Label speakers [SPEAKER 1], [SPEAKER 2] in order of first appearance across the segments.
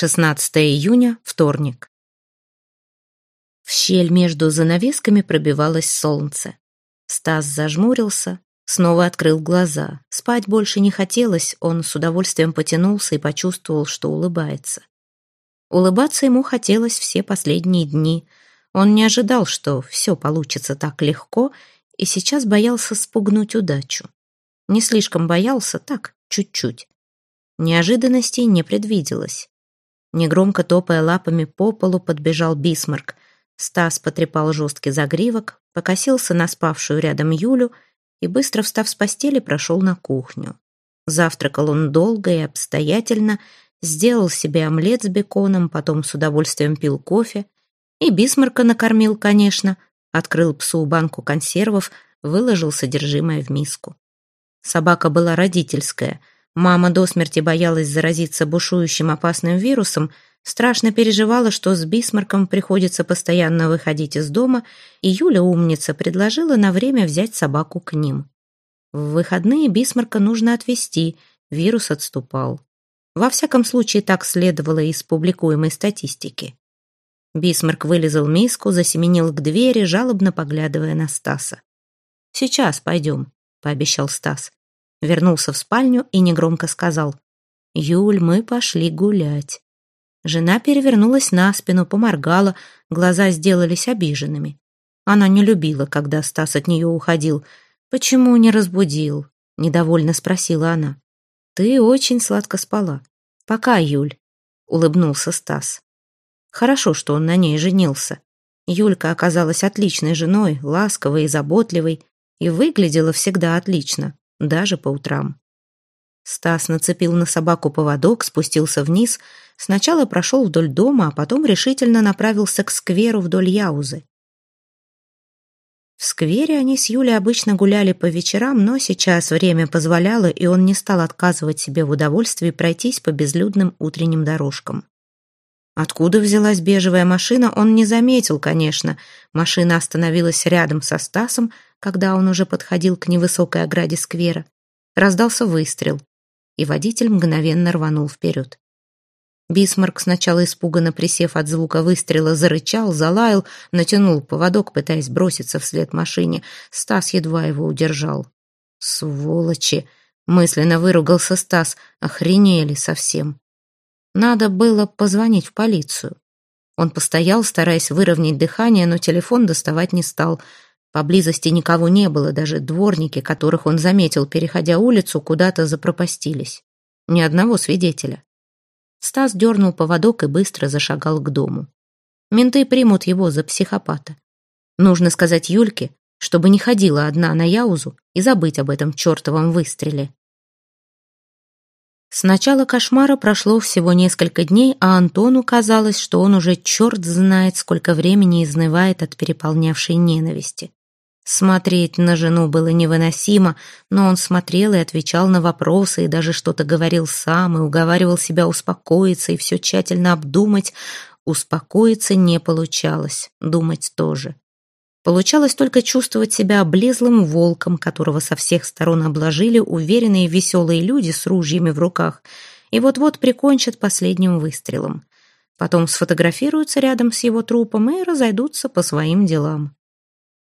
[SPEAKER 1] 16 июня, вторник. В щель между занавесками пробивалось солнце. Стас зажмурился, снова открыл глаза. Спать больше не хотелось, он с удовольствием потянулся и почувствовал, что улыбается. Улыбаться ему хотелось все последние дни. Он не ожидал, что все получится так легко, и сейчас боялся спугнуть удачу. Не слишком боялся, так, чуть-чуть. Неожиданностей не предвиделось. Негромко топая лапами по полу, подбежал Бисмарк. Стас потрепал жесткий загривок, покосился на спавшую рядом Юлю и, быстро встав с постели, прошел на кухню. Завтракал он долго и обстоятельно, сделал себе омлет с беконом, потом с удовольствием пил кофе. И Бисмарка накормил, конечно, открыл псу банку консервов, выложил содержимое в миску. Собака была родительская — Мама до смерти боялась заразиться бушующим опасным вирусом, страшно переживала, что с Бисмарком приходится постоянно выходить из дома, и Юля, умница, предложила на время взять собаку к ним. В выходные Бисмарка нужно отвезти, вирус отступал. Во всяком случае, так следовало из публикуемой статистики. Бисмарк вылизал миску, засеменил к двери, жалобно поглядывая на Стаса. «Сейчас пойдем», — пообещал Стас вернулся в спальню и негромко сказал «Юль, мы пошли гулять». Жена перевернулась на спину, поморгала, глаза сделались обиженными. Она не любила, когда Стас от нее уходил. «Почему не разбудил?» — недовольно спросила она. «Ты очень сладко спала. Пока, Юль», — улыбнулся Стас. Хорошо, что он на ней женился. Юлька оказалась отличной женой, ласковой и заботливой, и выглядела всегда отлично даже по утрам. Стас нацепил на собаку поводок, спустился вниз, сначала прошел вдоль дома, а потом решительно направился к скверу вдоль Яузы. В сквере они с Юлей обычно гуляли по вечерам, но сейчас время позволяло, и он не стал отказывать себе в удовольствии пройтись по безлюдным утренним дорожкам. Откуда взялась бежевая машина, он не заметил, конечно. Машина остановилась рядом со Стасом, когда он уже подходил к невысокой ограде сквера. Раздался выстрел, и водитель мгновенно рванул вперед. Бисмарк, сначала испуганно присев от звука выстрела, зарычал, залаял, натянул поводок, пытаясь броситься вслед машине. Стас едва его удержал. «Сволочи!» — мысленно выругался Стас. «Охренели совсем!» Надо было позвонить в полицию. Он постоял, стараясь выровнять дыхание, но телефон доставать не стал — Поблизости никого не было, даже дворники, которых он заметил, переходя улицу, куда-то запропастились. Ни одного свидетеля. Стас дернул поводок и быстро зашагал к дому. Менты примут его за психопата. Нужно сказать Юльке, чтобы не ходила одна на Яузу и забыть об этом чертовом выстреле. С начала кошмара прошло всего несколько дней, а Антону казалось, что он уже черт знает, сколько времени изнывает от переполнявшей ненависти. Смотреть на жену было невыносимо, но он смотрел и отвечал на вопросы, и даже что-то говорил сам, и уговаривал себя успокоиться и все тщательно обдумать. Успокоиться не получалось, думать тоже. Получалось только чувствовать себя облезлым волком, которого со всех сторон обложили уверенные веселые люди с ружьями в руках, и вот-вот прикончат последним выстрелом. Потом сфотографируются рядом с его трупом и разойдутся по своим делам.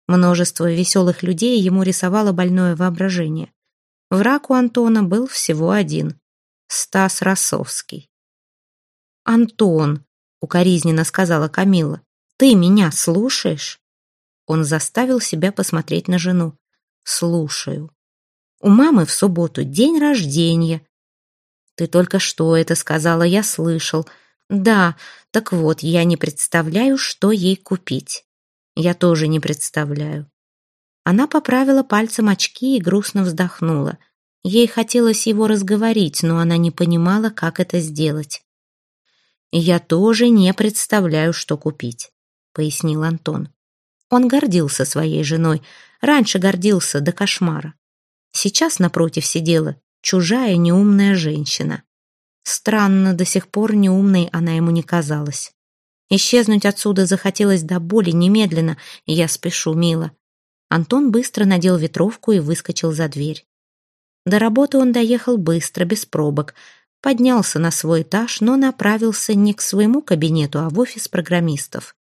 [SPEAKER 1] Множество веселых людей ему рисовало больное воображение. Враг у Антона был всего один — Стас Росовский. «Антон», — укоризненно сказала Камила, — «ты меня слушаешь?» Он заставил себя посмотреть на жену. «Слушаю. У мамы в субботу день рождения». «Ты только что это сказала, я слышал. Да, так вот, я не представляю, что ей купить». Я тоже не представляю. Она поправила пальцем очки и грустно вздохнула. Ей хотелось его разговорить, но она не понимала, как это сделать. «Я тоже не представляю, что купить», — пояснил Антон. Он гордился своей женой, раньше гордился до кошмара. Сейчас напротив сидела чужая неумная женщина. Странно, до сих пор неумной она ему не казалась. Исчезнуть отсюда захотелось до боли немедленно, и я спешу, мило. Антон быстро надел ветровку и выскочил за дверь. До работы он доехал быстро, без пробок. поднялся на свой этаж, но направился не к своему кабинету, а в офис программистов.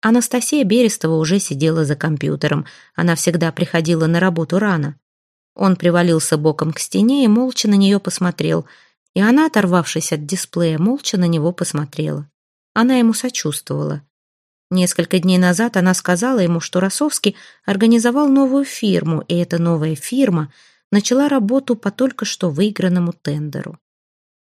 [SPEAKER 1] Анастасия Берестова уже сидела за компьютером. Она всегда приходила на работу рано. Он привалился боком к стене и молча на нее посмотрел. И она, оторвавшись от дисплея, молча на него посмотрела. Она ему сочувствовала. Несколько дней назад она сказала ему, что Росовский организовал новую фирму, и эта новая фирма начала работу по только что выигранному тендеру.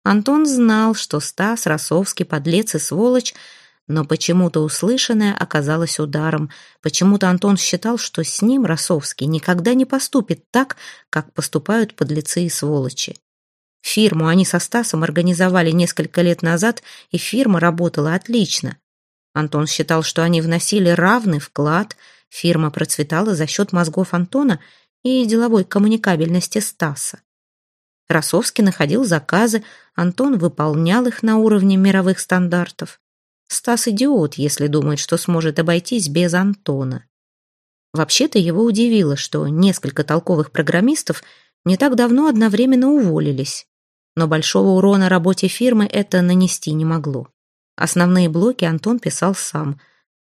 [SPEAKER 1] Антон знал, что Стас, Росовский, подлец и сволочь — но почему-то услышанное оказалось ударом. Почему-то Антон считал, что с ним Росовский никогда не поступит так, как поступают подлецы и сволочи. Фирму они со Стасом организовали несколько лет назад, и фирма работала отлично. Антон считал, что они вносили равный вклад, фирма процветала за счет мозгов Антона и деловой коммуникабельности Стаса. Росовский находил заказы, Антон выполнял их на уровне мировых стандартов. Стас идиот, если думает, что сможет обойтись без Антона. Вообще-то его удивило, что несколько толковых программистов не так давно одновременно уволились. Но большого урона работе фирмы это нанести не могло. Основные блоки Антон писал сам.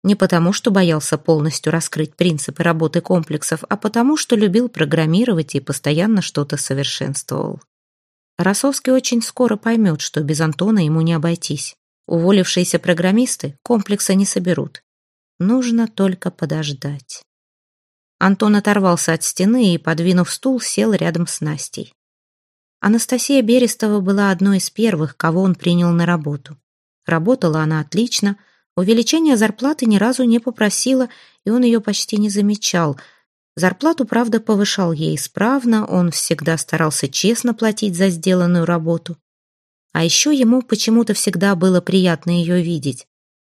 [SPEAKER 1] Не потому, что боялся полностью раскрыть принципы работы комплексов, а потому, что любил программировать и постоянно что-то совершенствовал. Росовский очень скоро поймет, что без Антона ему не обойтись. Уволившиеся программисты комплекса не соберут. Нужно только подождать. Антон оторвался от стены и, подвинув стул, сел рядом с Настей. Анастасия Берестова была одной из первых, кого он принял на работу. Работала она отлично, увеличения зарплаты ни разу не попросила, и он ее почти не замечал. Зарплату, правда, повышал ей исправно, он всегда старался честно платить за сделанную работу. А еще ему почему-то всегда было приятно ее видеть.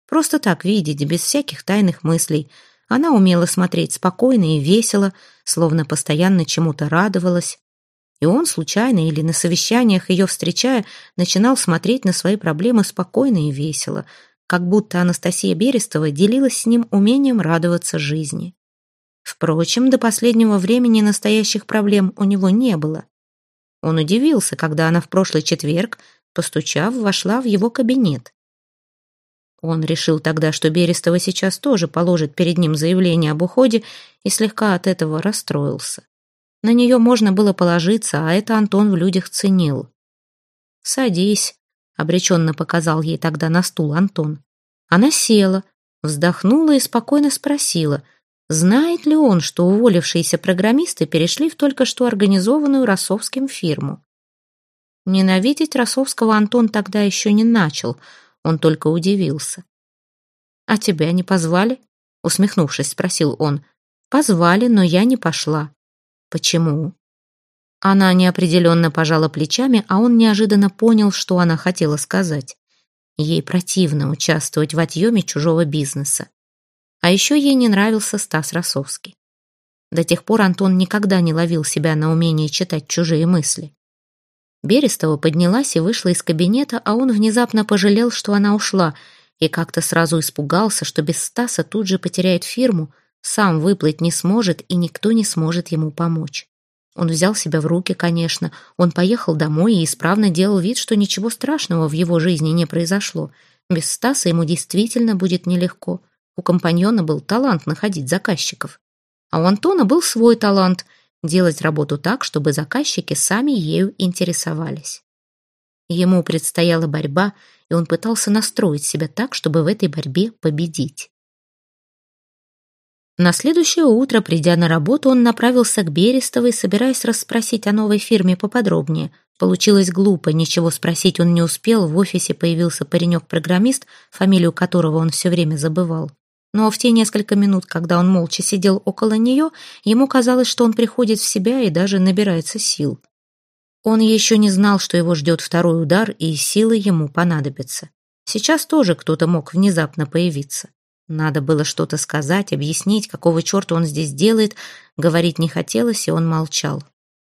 [SPEAKER 1] Просто так видеть, без всяких тайных мыслей. Она умела смотреть спокойно и весело, словно постоянно чему-то радовалась. И он, случайно или на совещаниях ее встречая, начинал смотреть на свои проблемы спокойно и весело, как будто Анастасия Берестова делилась с ним умением радоваться жизни. Впрочем, до последнего времени настоящих проблем у него не было. Он удивился, когда она в прошлый четверг Постучав, вошла в его кабинет. Он решил тогда, что Берестова сейчас тоже положит перед ним заявление об уходе и слегка от этого расстроился. На нее можно было положиться, а это Антон в людях ценил. «Садись», — обреченно показал ей тогда на стул Антон. Она села, вздохнула и спокойно спросила, знает ли он, что уволившиеся программисты перешли в только что организованную Росовским фирму. Ненавидеть Росовского Антон тогда еще не начал, он только удивился. «А тебя не позвали?» — усмехнувшись, спросил он. «Позвали, но я не пошла». «Почему?» Она неопределенно пожала плечами, а он неожиданно понял, что она хотела сказать. Ей противно участвовать в отъеме чужого бизнеса. А еще ей не нравился Стас Росовский. До тех пор Антон никогда не ловил себя на умении читать чужие мысли. Берестова поднялась и вышла из кабинета, а он внезапно пожалел, что она ушла, и как-то сразу испугался, что без Стаса тут же потеряет фирму, сам выплыть не сможет, и никто не сможет ему помочь. Он взял себя в руки, конечно. Он поехал домой и исправно делал вид, что ничего страшного в его жизни не произошло. Без Стаса ему действительно будет нелегко. У компаньона был талант находить заказчиков. А у Антона был свой талант — делать работу так, чтобы заказчики сами ею интересовались. Ему предстояла борьба, и он пытался настроить себя так, чтобы в этой борьбе победить. На следующее утро, придя на работу, он направился к Берестовой, собираясь расспросить о новой фирме поподробнее. Получилось глупо, ничего спросить он не успел, в офисе появился паренек-программист, фамилию которого он все время забывал. Но в те несколько минут, когда он молча сидел около нее, ему казалось, что он приходит в себя и даже набирается сил. Он еще не знал, что его ждет второй удар, и силы ему понадобятся. Сейчас тоже кто-то мог внезапно появиться. Надо было что-то сказать, объяснить, какого черта он здесь делает. Говорить не хотелось, и он молчал.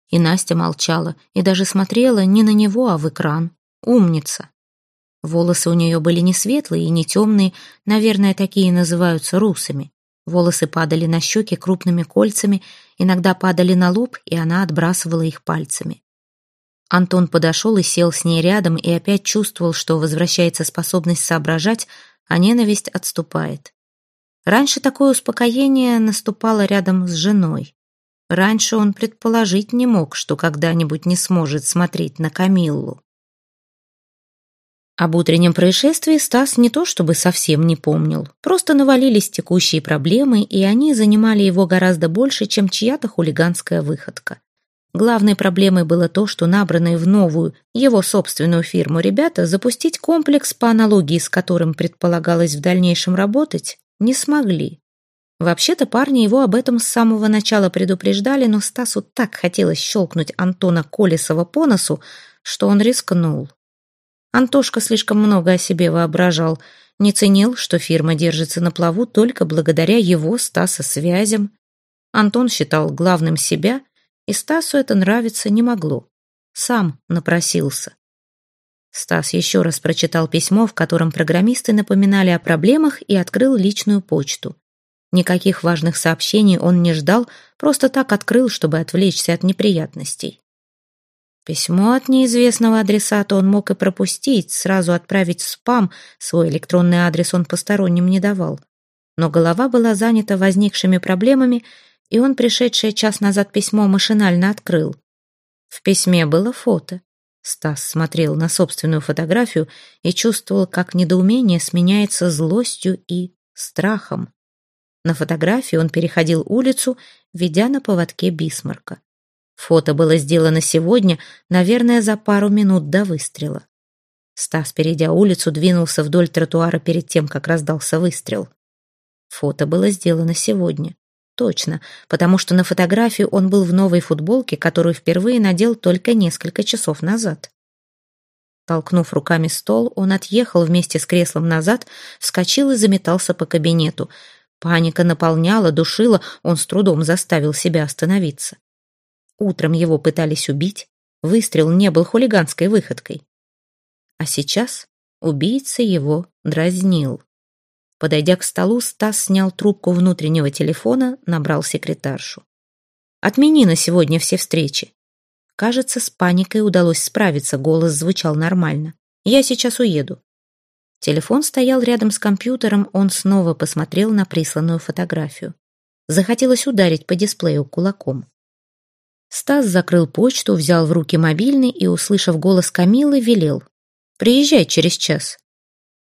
[SPEAKER 1] И Настя молчала, и даже смотрела не на него, а в экран. Умница. Волосы у нее были не светлые и не темные, наверное, такие называются русами. Волосы падали на щеки крупными кольцами, иногда падали на лоб, и она отбрасывала их пальцами. Антон подошел и сел с ней рядом и опять чувствовал, что возвращается способность соображать, а ненависть отступает. Раньше такое успокоение наступало рядом с женой. Раньше он предположить не мог, что когда-нибудь не сможет смотреть на Камиллу. Об утреннем происшествии Стас не то чтобы совсем не помнил, просто навалились текущие проблемы, и они занимали его гораздо больше, чем чья-то хулиганская выходка. Главной проблемой было то, что набранные в новую, его собственную фирму ребята запустить комплекс, по аналогии с которым предполагалось в дальнейшем работать, не смогли. Вообще-то парни его об этом с самого начала предупреждали, но Стасу так хотелось щелкнуть Антона Колесова по носу, что он рискнул. Антошка слишком много о себе воображал, не ценил, что фирма держится на плаву только благодаря его, Стаса, связям. Антон считал главным себя, и Стасу это нравиться не могло. Сам напросился. Стас еще раз прочитал письмо, в котором программисты напоминали о проблемах и открыл личную почту. Никаких важных сообщений он не ждал, просто так открыл, чтобы отвлечься от неприятностей. Письмо от неизвестного адресата он мог и пропустить, сразу отправить в спам, свой электронный адрес он посторонним не давал. Но голова была занята возникшими проблемами, и он пришедшее час назад письмо машинально открыл. В письме было фото. Стас смотрел на собственную фотографию и чувствовал, как недоумение сменяется злостью и страхом. На фотографии он переходил улицу, ведя на поводке Бисмарка. Фото было сделано сегодня, наверное, за пару минут до выстрела. Стас, перейдя улицу, двинулся вдоль тротуара перед тем, как раздался выстрел. Фото было сделано сегодня. Точно, потому что на фотографии он был в новой футболке, которую впервые надел только несколько часов назад. Толкнув руками стол, он отъехал вместе с креслом назад, вскочил и заметался по кабинету. Паника наполняла, душила, он с трудом заставил себя остановиться. Утром его пытались убить, выстрел не был хулиганской выходкой. А сейчас убийца его дразнил. Подойдя к столу, Стас снял трубку внутреннего телефона, набрал секретаршу. «Отмени на сегодня все встречи». Кажется, с паникой удалось справиться, голос звучал нормально. «Я сейчас уеду». Телефон стоял рядом с компьютером, он снова посмотрел на присланную фотографию. Захотелось ударить по дисплею кулаком. Стас закрыл почту, взял в руки мобильный и, услышав голос Камилы, велел. «Приезжай через час».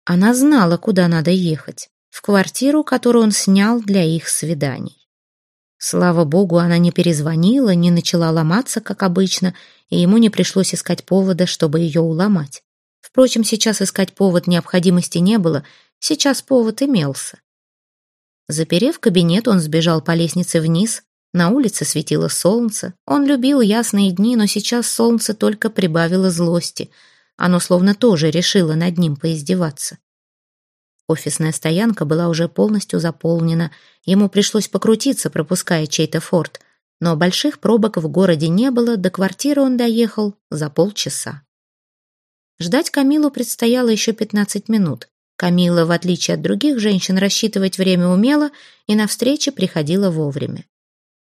[SPEAKER 1] Она знала, куда надо ехать. В квартиру, которую он снял для их свиданий. Слава богу, она не перезвонила, не начала ломаться, как обычно, и ему не пришлось искать повода, чтобы ее уломать. Впрочем, сейчас искать повод необходимости не было, сейчас повод имелся. Заперев кабинет, он сбежал по лестнице вниз, на улице светило солнце. Он любил ясные дни, но сейчас солнце только прибавило злости. Оно словно тоже решило над ним поиздеваться. Офисная стоянка была уже полностью заполнена. Ему пришлось покрутиться, пропуская чей-то форт. Но больших пробок в городе не было, до квартиры он доехал за полчаса. Ждать Камилу предстояло еще 15 минут. Камила, в отличие от других женщин, рассчитывать время умела и на встречи приходила вовремя.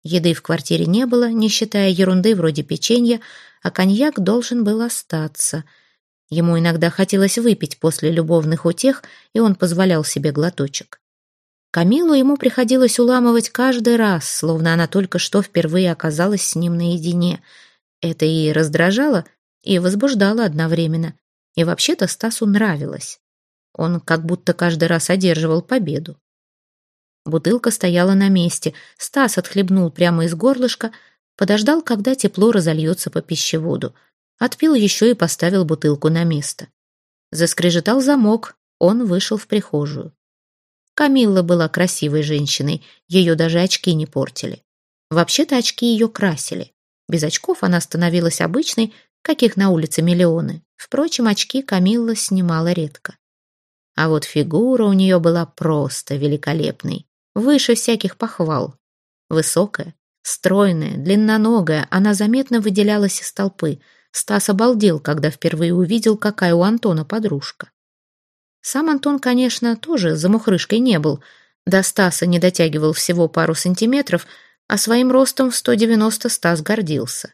[SPEAKER 1] Еды в квартире не было, не считая ерунды вроде печенья, а коньяк должен был остаться. Ему иногда хотелось выпить после любовных утех, и он позволял себе глоточек. Камилу ему приходилось уламывать каждый раз, словно она только что впервые оказалась с ним наедине. Это и раздражало, и возбуждало одновременно. И вообще-то Стасу нравилось. Он как будто каждый раз одерживал победу. Бутылка стояла на месте. Стас отхлебнул прямо из горлышка, подождал, когда тепло разольется по пищеводу. Отпил еще и поставил бутылку на место. Заскрежетал замок, он вышел в прихожую. Камилла была красивой женщиной, ее даже очки не портили. Вообще-то очки ее красили. Без очков она становилась обычной, каких на улице миллионы. Впрочем, очки Камилла снимала редко. А вот фигура у нее была просто великолепной выше всяких похвал. Высокая, стройная, длинноногая, она заметно выделялась из толпы. Стас обалдел, когда впервые увидел, какая у Антона подружка. Сам Антон, конечно, тоже замухрышкой не был. До Стаса не дотягивал всего пару сантиметров, а своим ростом в 190 Стас гордился.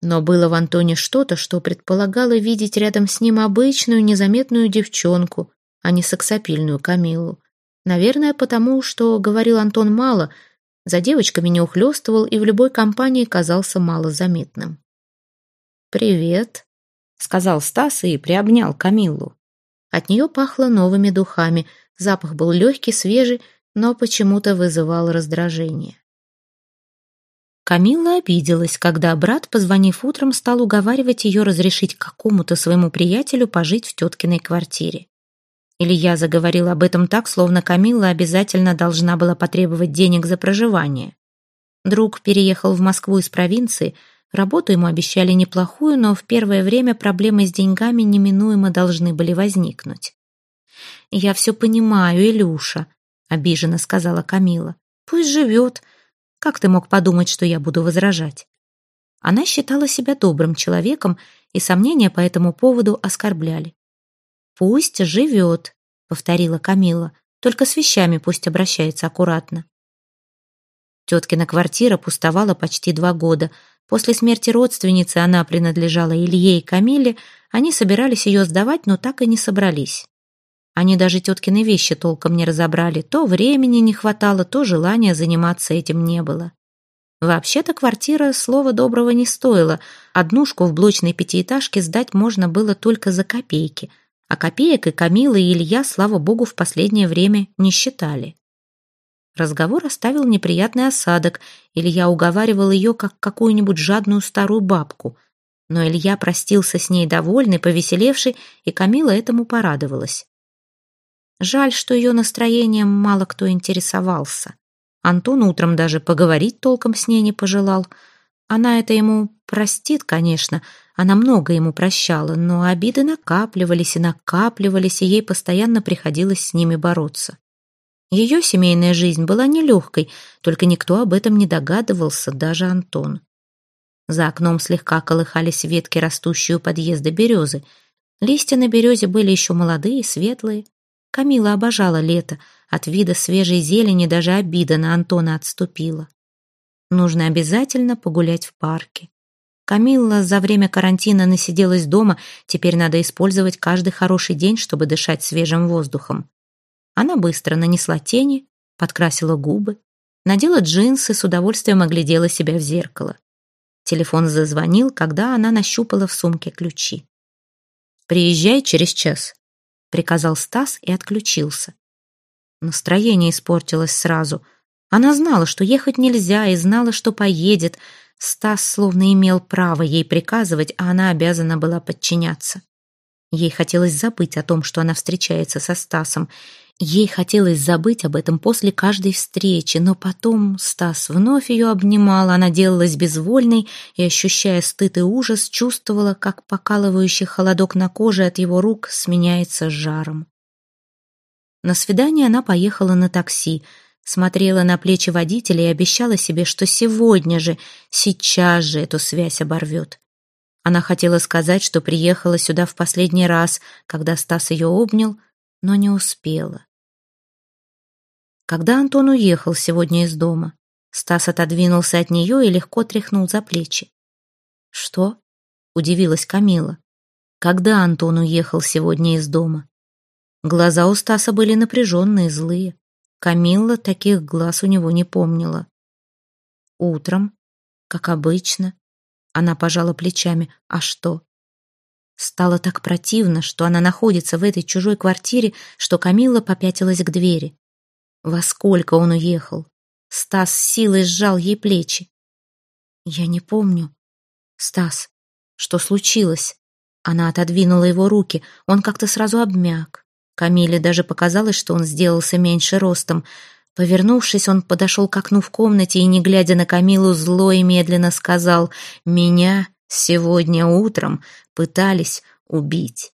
[SPEAKER 1] Но было в Антоне что-то, что предполагало видеть рядом с ним обычную незаметную девчонку, а не сексапильную Камилу. Наверное, потому что, говорил Антон мало, за девочками не ухлёстывал и в любой компании казался малозаметным. «Привет», — сказал Стас и приобнял Камилу. От нее пахло новыми духами, запах был легкий, свежий, но почему-то вызывал раздражение. Камилла обиделась, когда брат, позвонив утром, стал уговаривать ее разрешить какому-то своему приятелю пожить в теткиной квартире. Илья заговорил об этом так, словно Камилла обязательно должна была потребовать денег за проживание. Друг переехал в Москву из провинции, работу ему обещали неплохую, но в первое время проблемы с деньгами неминуемо должны были возникнуть. «Я все понимаю, Илюша», — обиженно сказала Камила. «Пусть живет. Как ты мог подумать, что я буду возражать?» Она считала себя добрым человеком, и сомнения по этому поводу оскорбляли. «Пусть живет», — повторила Камила. «Только с вещами пусть обращается аккуратно». Теткина квартира пустовала почти два года. После смерти родственницы она принадлежала Илье и Камиле. Они собирались ее сдавать, но так и не собрались. Они даже теткины вещи толком не разобрали. То времени не хватало, то желания заниматься этим не было. Вообще-то квартира слова доброго не стоила. Однушку в блочной пятиэтажке сдать можно было только за копейки — а копеек и Камила, и Илья, слава богу, в последнее время не считали. Разговор оставил неприятный осадок. Илья уговаривал ее, как какую-нибудь жадную старую бабку. Но Илья простился с ней довольный, повеселевший, и Камила этому порадовалась. Жаль, что ее настроением мало кто интересовался. Антон утром даже поговорить толком с ней не пожелал. Она это ему простит, конечно, она много ему прощала, но обиды накапливались и накапливались, и ей постоянно приходилось с ними бороться. Ее семейная жизнь была нелегкой, только никто об этом не догадывался, даже Антон. За окном слегка колыхались ветки, растущие у подъезда березы. Листья на березе были еще молодые, светлые. Камила обожала лето. От вида свежей зелени даже обида на Антона отступила. Нужно обязательно погулять в парке. Камилла за время карантина насиделась дома, теперь надо использовать каждый хороший день, чтобы дышать свежим воздухом. Она быстро нанесла тени, подкрасила губы, надела джинсы, с удовольствием оглядела себя в зеркало. Телефон зазвонил, когда она нащупала в сумке ключи. «Приезжай через час», — приказал Стас и отключился. Настроение испортилось сразу. Она знала, что ехать нельзя, и знала, что поедет, Стас словно имел право ей приказывать, а она обязана была подчиняться. Ей хотелось забыть о том, что она встречается со Стасом. Ей хотелось забыть об этом после каждой встречи, но потом Стас вновь ее обнимал, она делалась безвольной и, ощущая стыд и ужас, чувствовала, как покалывающий холодок на коже от его рук сменяется жаром. На свидание она поехала на такси — смотрела на плечи водителя и обещала себе, что сегодня же, сейчас же эту связь оборвет. Она хотела сказать, что приехала сюда в последний раз, когда Стас ее обнял, но не успела. Когда Антон уехал сегодня из дома, Стас отодвинулся от нее и легко тряхнул за плечи. «Что?» — удивилась Камила. «Когда Антон уехал сегодня из дома?» Глаза у Стаса были напряженные, злые. Камилла таких глаз у него не помнила. Утром, как обычно, она пожала плечами. А что? Стало так противно, что она находится в этой чужой квартире, что Камилла попятилась к двери. Во сколько он уехал? Стас силой сжал ей плечи. «Я не помню. Стас, что случилось?» Она отодвинула его руки. Он как-то сразу обмяк. Камиле даже показалось, что он сделался меньше ростом. Повернувшись, он подошел к окну в комнате и, не глядя на Камилу, зло и медленно сказал «Меня сегодня утром пытались убить».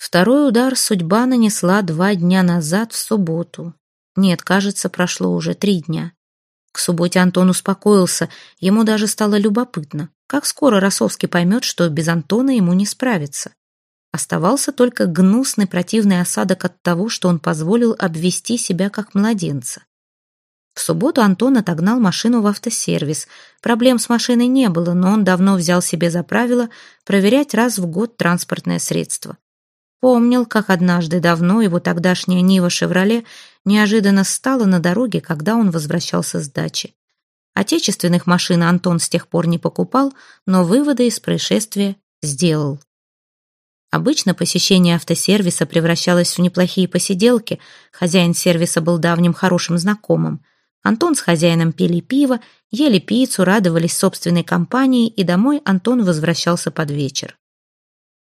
[SPEAKER 1] Второй удар судьба нанесла два дня назад в субботу. Нет, кажется, прошло уже три дня. К субботе Антон успокоился, ему даже стало любопытно, как скоро Росовский поймет, что без Антона ему не справиться. Оставался только гнусный противный осадок от того, что он позволил обвести себя как младенца. В субботу Антон отогнал машину в автосервис. Проблем с машиной не было, но он давно взял себе за правило проверять раз в год транспортное средство. Помнил, как однажды давно его тогдашняя Нива «Шевроле» неожиданно стала на дороге, когда он возвращался с дачи. Отечественных машин Антон с тех пор не покупал, но выводы из происшествия сделал. Обычно посещение автосервиса превращалось в неплохие посиделки. Хозяин сервиса был давним хорошим знакомым. Антон с хозяином пили пиво, ели пиццу, радовались собственной компании, и домой Антон возвращался под вечер.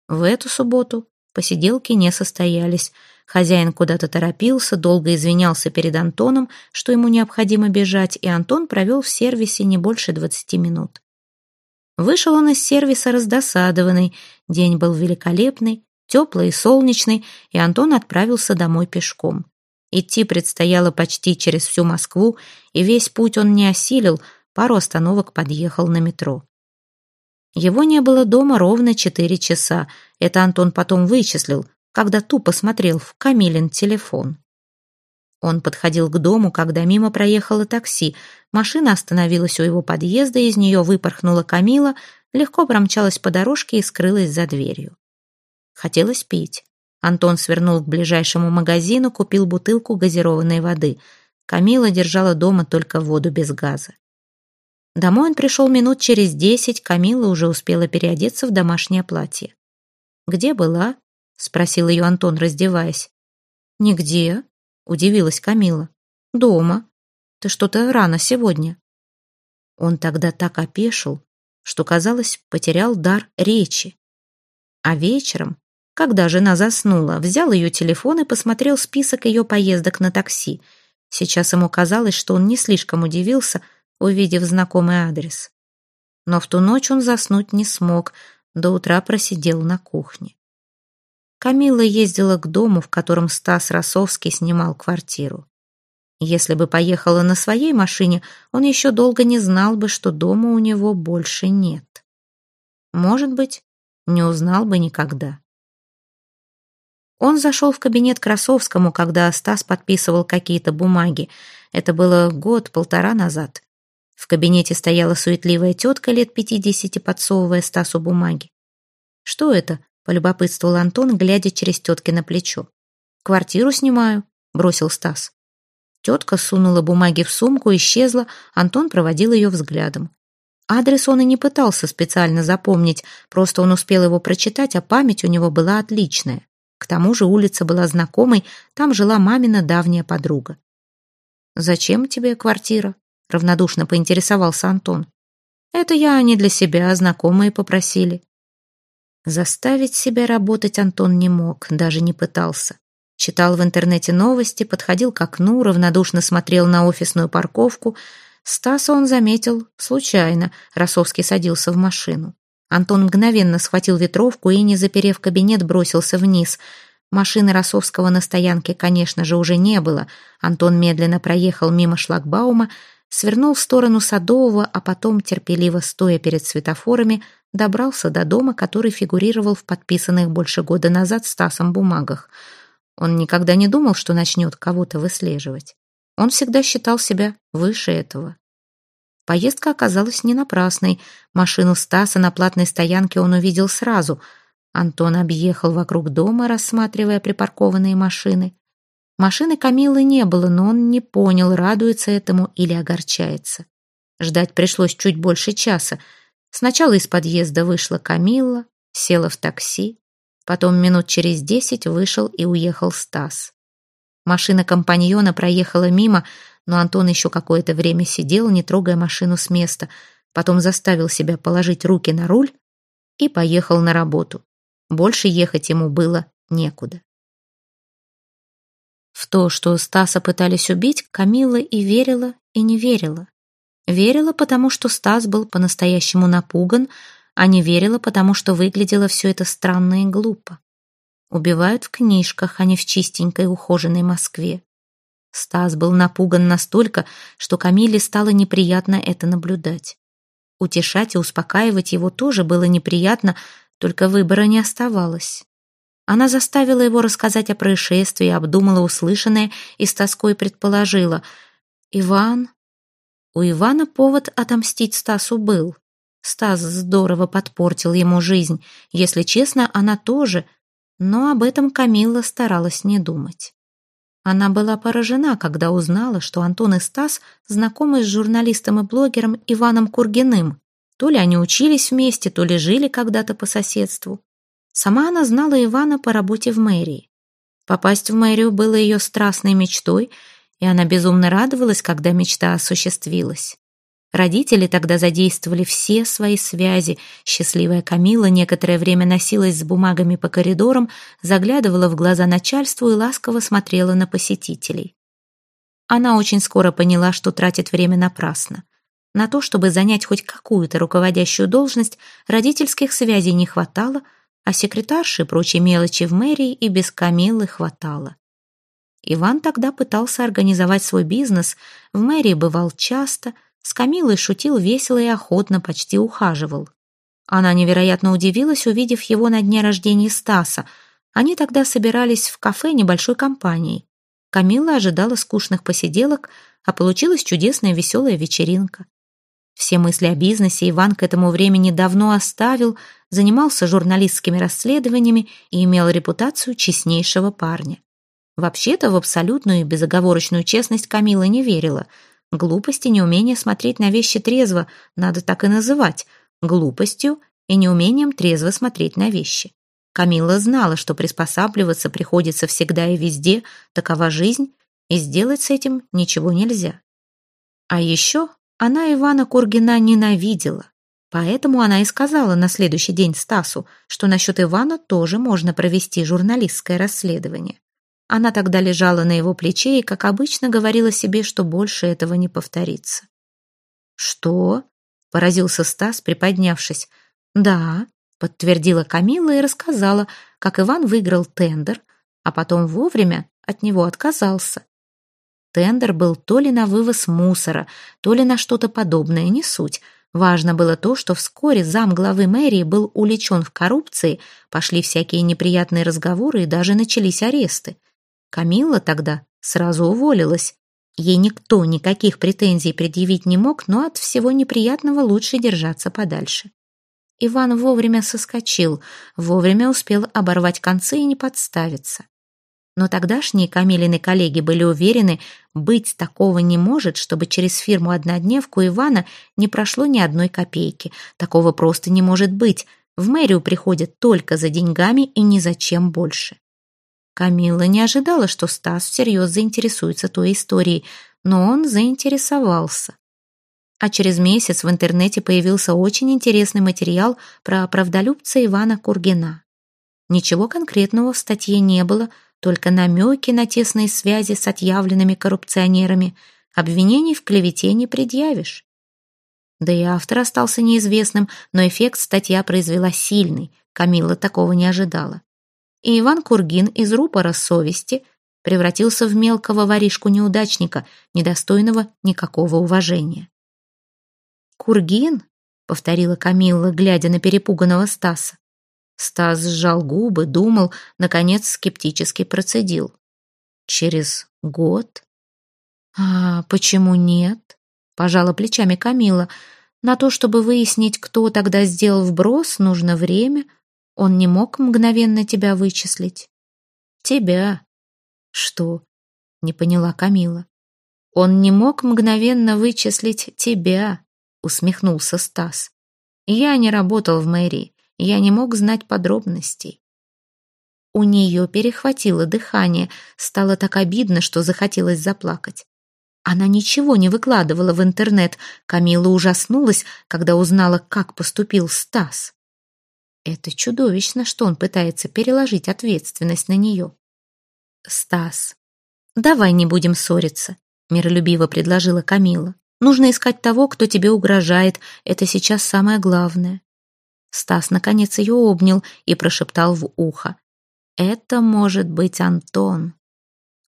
[SPEAKER 1] В эту субботу посиделки не состоялись. Хозяин куда-то торопился, долго извинялся перед Антоном, что ему необходимо бежать, и Антон провел в сервисе не больше двадцати минут. Вышел он из сервиса раздосадованный. День был великолепный, теплый и солнечный, и Антон отправился домой пешком. Идти предстояло почти через всю Москву, и весь путь он не осилил, пару остановок подъехал на метро. Его не было дома ровно четыре часа. Это Антон потом вычислил, когда тупо смотрел в Камилин телефон. Он подходил к дому, когда мимо проехало такси. Машина остановилась у его подъезда, из нее выпорхнула Камила, легко промчалась по дорожке и скрылась за дверью. Хотелось пить. Антон свернул к ближайшему магазину, купил бутылку газированной воды. Камила держала дома только воду без газа. Домой он пришел минут через десять, Камила уже успела переодеться в домашнее платье. «Где была?» — спросил ее Антон, раздеваясь. «Нигде», — удивилась Камила. «Дома. Ты что-то рано сегодня». Он тогда так опешил, что, казалось, потерял дар речи. А вечером, когда жена заснула, взял ее телефон и посмотрел список ее поездок на такси. Сейчас ему казалось, что он не слишком удивился — увидев знакомый адрес. Но в ту ночь он заснуть не смог, до утра просидел на кухне. Камила ездила к дому, в котором Стас Росовский снимал квартиру. Если бы поехала на своей машине, он еще долго не знал бы, что дома у него больше нет. Может быть, не узнал бы никогда. Он зашел в кабинет к Росовскому, когда Стас подписывал какие-то бумаги. Это было год-полтора назад. В кабинете стояла суетливая тетка лет пятидесяти, подсовывая Стасу бумаги. «Что это?» — полюбопытствовал Антон, глядя через тетки на плечо. «Квартиру снимаю», — бросил Стас. Тетка сунула бумаги в сумку, исчезла, Антон проводил ее взглядом. Адрес он и не пытался специально запомнить, просто он успел его прочитать, а память у него была отличная. К тому же улица была знакомой, там жила мамина давняя подруга. «Зачем тебе квартира?» — равнодушно поинтересовался Антон. «Это я не для себя, а знакомые попросили». Заставить себя работать Антон не мог, даже не пытался. Читал в интернете новости, подходил к окну, равнодушно смотрел на офисную парковку. Стаса он заметил случайно, Росовский садился в машину. Антон мгновенно схватил ветровку и, не заперев кабинет, бросился вниз — Машины Росовского на стоянке, конечно же, уже не было. Антон медленно проехал мимо шлагбаума, свернул в сторону Садового, а потом, терпеливо стоя перед светофорами, добрался до дома, который фигурировал в подписанных больше года назад Стасом бумагах. Он никогда не думал, что начнет кого-то выслеживать. Он всегда считал себя выше этого. Поездка оказалась не напрасной. Машину Стаса на платной стоянке он увидел сразу. Антон объехал вокруг дома, рассматривая припаркованные машины. Машины Камилы не было, но он не понял, радуется этому или огорчается. Ждать пришлось чуть больше часа. Сначала из подъезда вышла Камилла, села в такси. Потом минут через десять вышел и уехал Стас. Машина компаньона проехала мимо, но Антон еще какое-то время сидел, не трогая машину с места. Потом заставил себя положить руки на руль и поехал на работу. Больше ехать ему было некуда. В то, что Стаса пытались убить, Камила и верила, и не верила. Верила, потому что Стас был по-настоящему напуган, а не верила, потому что выглядело все это странно и глупо. Убивают в книжках, а не в чистенькой ухоженной Москве. Стас был напуган настолько, что Камиле стало неприятно это наблюдать. Утешать и успокаивать его тоже было неприятно, только выбора не оставалось. Она заставила его рассказать о происшествии, обдумала услышанное и с тоской предположила. Иван? У Ивана повод отомстить Стасу был. Стас здорово подпортил ему жизнь. Если честно, она тоже. Но об этом Камилла старалась не думать. Она была поражена, когда узнала, что Антон и Стас знакомы с журналистом и блогером Иваном Кургиным. То ли они учились вместе, то ли жили когда-то по соседству. Сама она знала Ивана по работе в мэрии. Попасть в мэрию было ее страстной мечтой, и она безумно радовалась, когда мечта осуществилась. Родители тогда задействовали все свои связи. Счастливая Камила некоторое время носилась с бумагами по коридорам, заглядывала в глаза начальству и ласково смотрела на посетителей. Она очень скоро поняла, что тратит время напрасно. На то, чтобы занять хоть какую-то руководящую должность, родительских связей не хватало, а секретарши и прочей мелочи в мэрии и без Камилы хватало. Иван тогда пытался организовать свой бизнес, в мэрии бывал часто – с Камилой шутил весело и охотно, почти ухаживал. Она невероятно удивилась, увидев его на дне рождения Стаса. Они тогда собирались в кафе небольшой компанией. Камила ожидала скучных посиделок, а получилась чудесная веселая вечеринка. Все мысли о бизнесе Иван к этому времени давно оставил, занимался журналистскими расследованиями и имел репутацию честнейшего парня. Вообще-то в абсолютную и безоговорочную честность Камила не верила – Глупость и неумение смотреть на вещи трезво надо так и называть. Глупостью и неумением трезво смотреть на вещи. Камила знала, что приспосабливаться приходится всегда и везде, такова жизнь, и сделать с этим ничего нельзя. А еще она Ивана Кургина ненавидела. Поэтому она и сказала на следующий день Стасу, что насчет Ивана тоже можно провести журналистское расследование. Она тогда лежала на его плече и, как обычно, говорила себе, что больше этого не повторится. «Что?» — поразился Стас, приподнявшись. «Да», — подтвердила Камила и рассказала, как Иван выиграл тендер, а потом вовремя от него отказался. Тендер был то ли на вывоз мусора, то ли на что-то подобное, не суть. Важно было то, что вскоре зам главы мэрии был уличен в коррупции, пошли всякие неприятные разговоры и даже начались аресты. Камилла тогда сразу уволилась. Ей никто никаких претензий предъявить не мог, но от всего неприятного лучше держаться подальше. Иван вовремя соскочил, вовремя успел оборвать концы и не подставиться. Но тогдашние Камилины коллеги были уверены, быть такого не может, чтобы через фирму-однодневку Ивана не прошло ни одной копейки. Такого просто не может быть. В мэрию приходят только за деньгами и ни за чем больше. Камила не ожидала, что Стас всерьез заинтересуется той историей, но он заинтересовался. А через месяц в интернете появился очень интересный материал про правдолюбца Ивана Кургина. Ничего конкретного в статье не было, только намеки на тесные связи с отъявленными коррупционерами. Обвинений в клевете не предъявишь. Да и автор остался неизвестным, но эффект статья произвела сильный. Камила такого не ожидала и Иван Кургин из рупора совести превратился в мелкого воришку-неудачника, недостойного никакого уважения. «Кургин?» — повторила Камилла, глядя на перепуганного Стаса. Стас сжал губы, думал, наконец скептически процедил. «Через год?» «А почему нет?» — пожала плечами Камила. «На то, чтобы выяснить, кто тогда сделал вброс, нужно время, он не мог мгновенно тебя вычислить? Тебя. Что? Не поняла Камила. Он не мог мгновенно вычислить тебя, усмехнулся Стас. Я не работал в мэрии, я не мог знать подробностей. У нее перехватило дыхание, стало так обидно, что захотелось заплакать. Она ничего не выкладывала в интернет. Камила ужаснулась, когда узнала, как поступил Стас. Это чудовищно, что он пытается переложить ответственность на нее. «Стас, давай не будем ссориться», — миролюбиво предложила Камила. «Нужно искать того, кто тебе угрожает. Это сейчас самое главное». Стас, наконец, ее обнял и прошептал в ухо. «Это может быть Антон».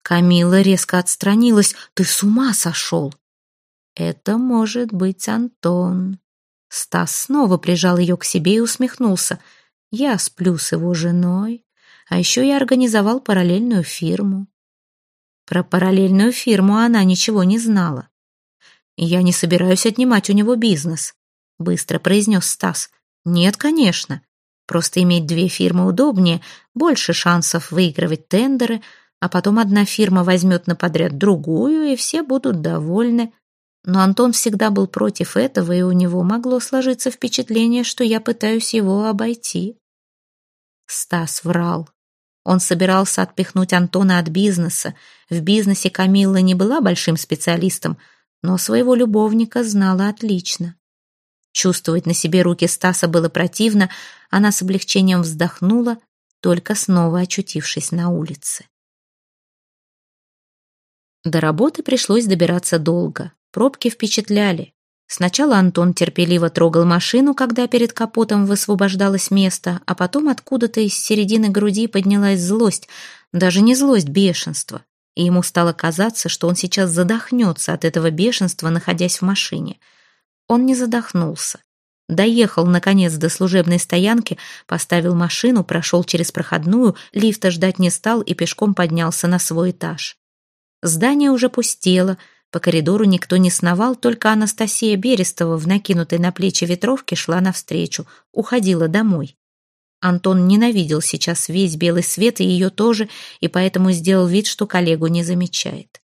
[SPEAKER 1] Камила резко отстранилась. «Ты с ума сошел!» «Это может быть Антон», Стас снова прижал ее к себе и усмехнулся. «Я сплю с его женой, а еще я организовал параллельную фирму». Про параллельную фирму она ничего не знала. «Я не собираюсь отнимать у него бизнес», — быстро произнес Стас. «Нет, конечно. Просто иметь две фирмы удобнее, больше шансов выигрывать тендеры, а потом одна фирма возьмет на подряд другую, и все будут довольны. Но Антон всегда был против этого, и у него могло сложиться впечатление, что я пытаюсь его обойти. Стас врал. Он собирался отпихнуть Антона от бизнеса. В бизнесе Камилла не была большим специалистом, но своего любовника знала отлично. Чувствовать на себе руки Стаса было противно, она с облегчением вздохнула, только снова очутившись на улице. До работы пришлось добираться долго. Пробки впечатляли. Сначала Антон терпеливо трогал машину, когда перед капотом высвобождалось место, а потом откуда-то из середины груди поднялась злость, даже не злость, бешенство. И ему стало казаться, что он сейчас задохнется от этого бешенства, находясь в машине. Он не задохнулся. Доехал, наконец, до служебной стоянки, поставил машину, прошел через проходную, лифта ждать не стал и пешком поднялся на свой этаж. Здание уже пустело, по коридору никто не сновал, только Анастасия Берестова в накинутой на плечи ветровке шла навстречу, уходила домой. Антон ненавидел сейчас весь белый свет и ее тоже, и поэтому сделал вид, что коллегу не замечает.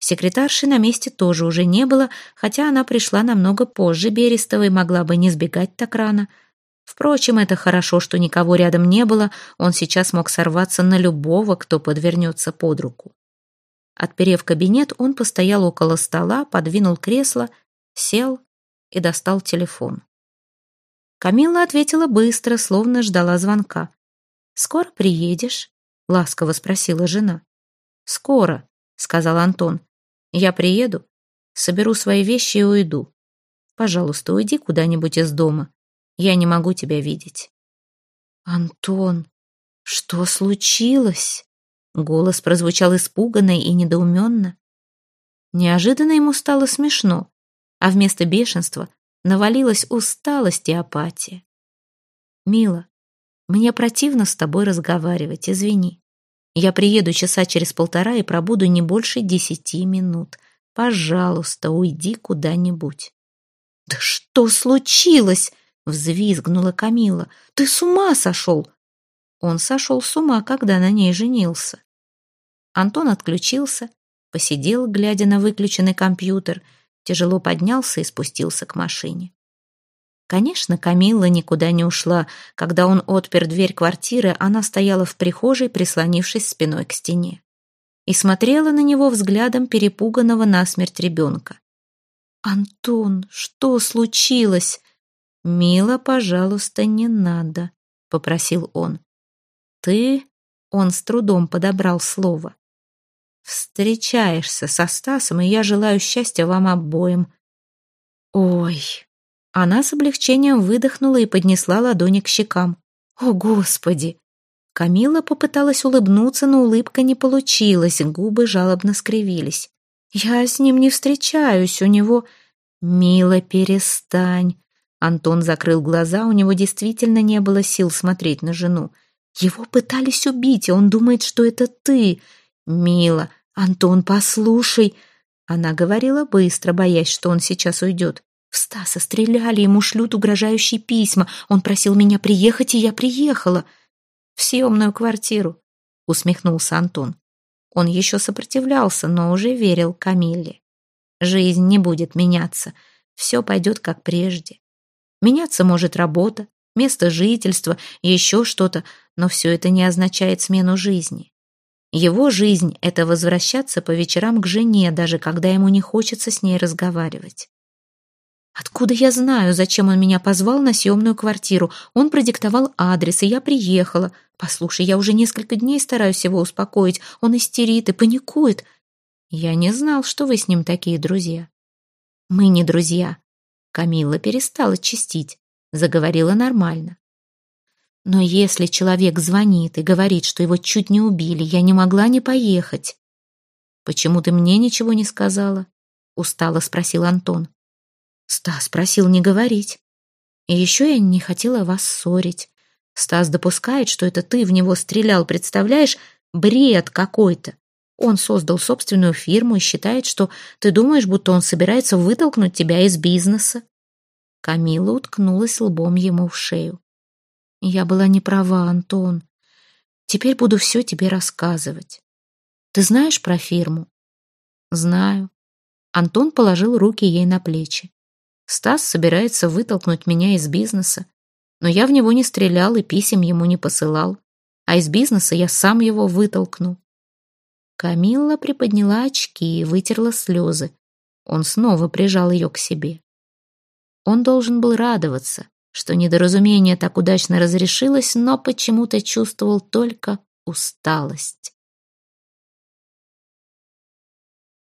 [SPEAKER 1] Секретарши на месте тоже уже не было, хотя она пришла намного позже Берестовой, могла бы не сбегать так рано. Впрочем, это хорошо, что никого рядом не было, он сейчас мог сорваться на любого, кто подвернется под руку. Отперев кабинет, он постоял около стола, подвинул кресло, сел и достал телефон. Камилла ответила быстро, словно ждала звонка. «Скоро приедешь?» — ласково спросила жена. «Скоро», — сказал Антон. «Я приеду, соберу свои вещи и уйду. Пожалуйста, уйди куда-нибудь из дома. Я не могу тебя видеть». «Антон, что случилось?» Голос прозвучал испуганно и недоуменно. Неожиданно ему стало смешно, а вместо бешенства навалилась усталость и апатия. «Мила, мне противно с тобой разговаривать, извини. Я приеду часа через полтора и пробуду не больше десяти минут. Пожалуйста, уйди куда-нибудь». «Да что случилось?» — взвизгнула Камила. «Ты с ума сошел? Он сошел с ума, когда на ней женился. Антон отключился, посидел, глядя на выключенный компьютер, тяжело поднялся и спустился к машине. Конечно, Камилла никуда не ушла. Когда он отпер дверь квартиры, она стояла в прихожей, прислонившись спиной к стене. И смотрела на него взглядом перепуганного насмерть ребенка. «Антон, что случилось?» «Мила, пожалуйста, не надо», — попросил он. «Ты...» — он с трудом подобрал слово. «Встречаешься со Стасом, и я желаю счастья вам обоим». «Ой...» Она с облегчением выдохнула и поднесла ладони к щекам. «О, Господи!» Камила попыталась улыбнуться, но улыбка не получилась, губы жалобно скривились. «Я с ним не встречаюсь, у него...» «Мила, перестань!» Антон закрыл глаза, у него действительно не было сил смотреть на жену. Его пытались убить, и он думает, что это ты. Мила, Антон, послушай. Она говорила быстро, боясь, что он сейчас уйдет. В Стаса стреляли, ему шлют угрожающие письма. Он просил меня приехать, и я приехала. В съемную квартиру, усмехнулся Антон. Он еще сопротивлялся, но уже верил Камилле. Жизнь не будет меняться. Все пойдет как прежде. Меняться может работа, место жительства, еще что-то, но все это не означает смену жизни. Его жизнь — это возвращаться по вечерам к жене, даже когда ему не хочется с ней разговаривать. Откуда я знаю, зачем он меня позвал на съемную квартиру? Он продиктовал адрес, и я приехала. Послушай, я уже несколько дней стараюсь его успокоить. Он истерит и паникует. Я не знал, что вы с ним такие друзья. Мы не друзья. Камила перестала чистить заговорила нормально. Но если человек звонит и говорит, что его чуть не убили, я не могла не поехать. «Почему ты мне ничего не сказала?» — устало спросил Антон. Стас просил не говорить. И еще я не хотела вас ссорить. Стас допускает, что это ты в него стрелял, представляешь? Бред какой-то. Он создал собственную фирму и считает, что ты думаешь, будто он собирается вытолкнуть тебя из бизнеса. Камила уткнулась лбом ему в шею. Я была не права, Антон. Теперь буду все тебе рассказывать. Ты знаешь про фирму? Знаю. Антон положил руки ей на плечи. Стас собирается вытолкнуть меня из бизнеса, но я в него не стрелял и писем ему не посылал, а из бизнеса я сам его вытолкну. Камилла приподняла очки и вытерла слезы. Он снова прижал ее к себе. Он должен был радоваться, что недоразумение так удачно разрешилось, но почему-то чувствовал только усталость.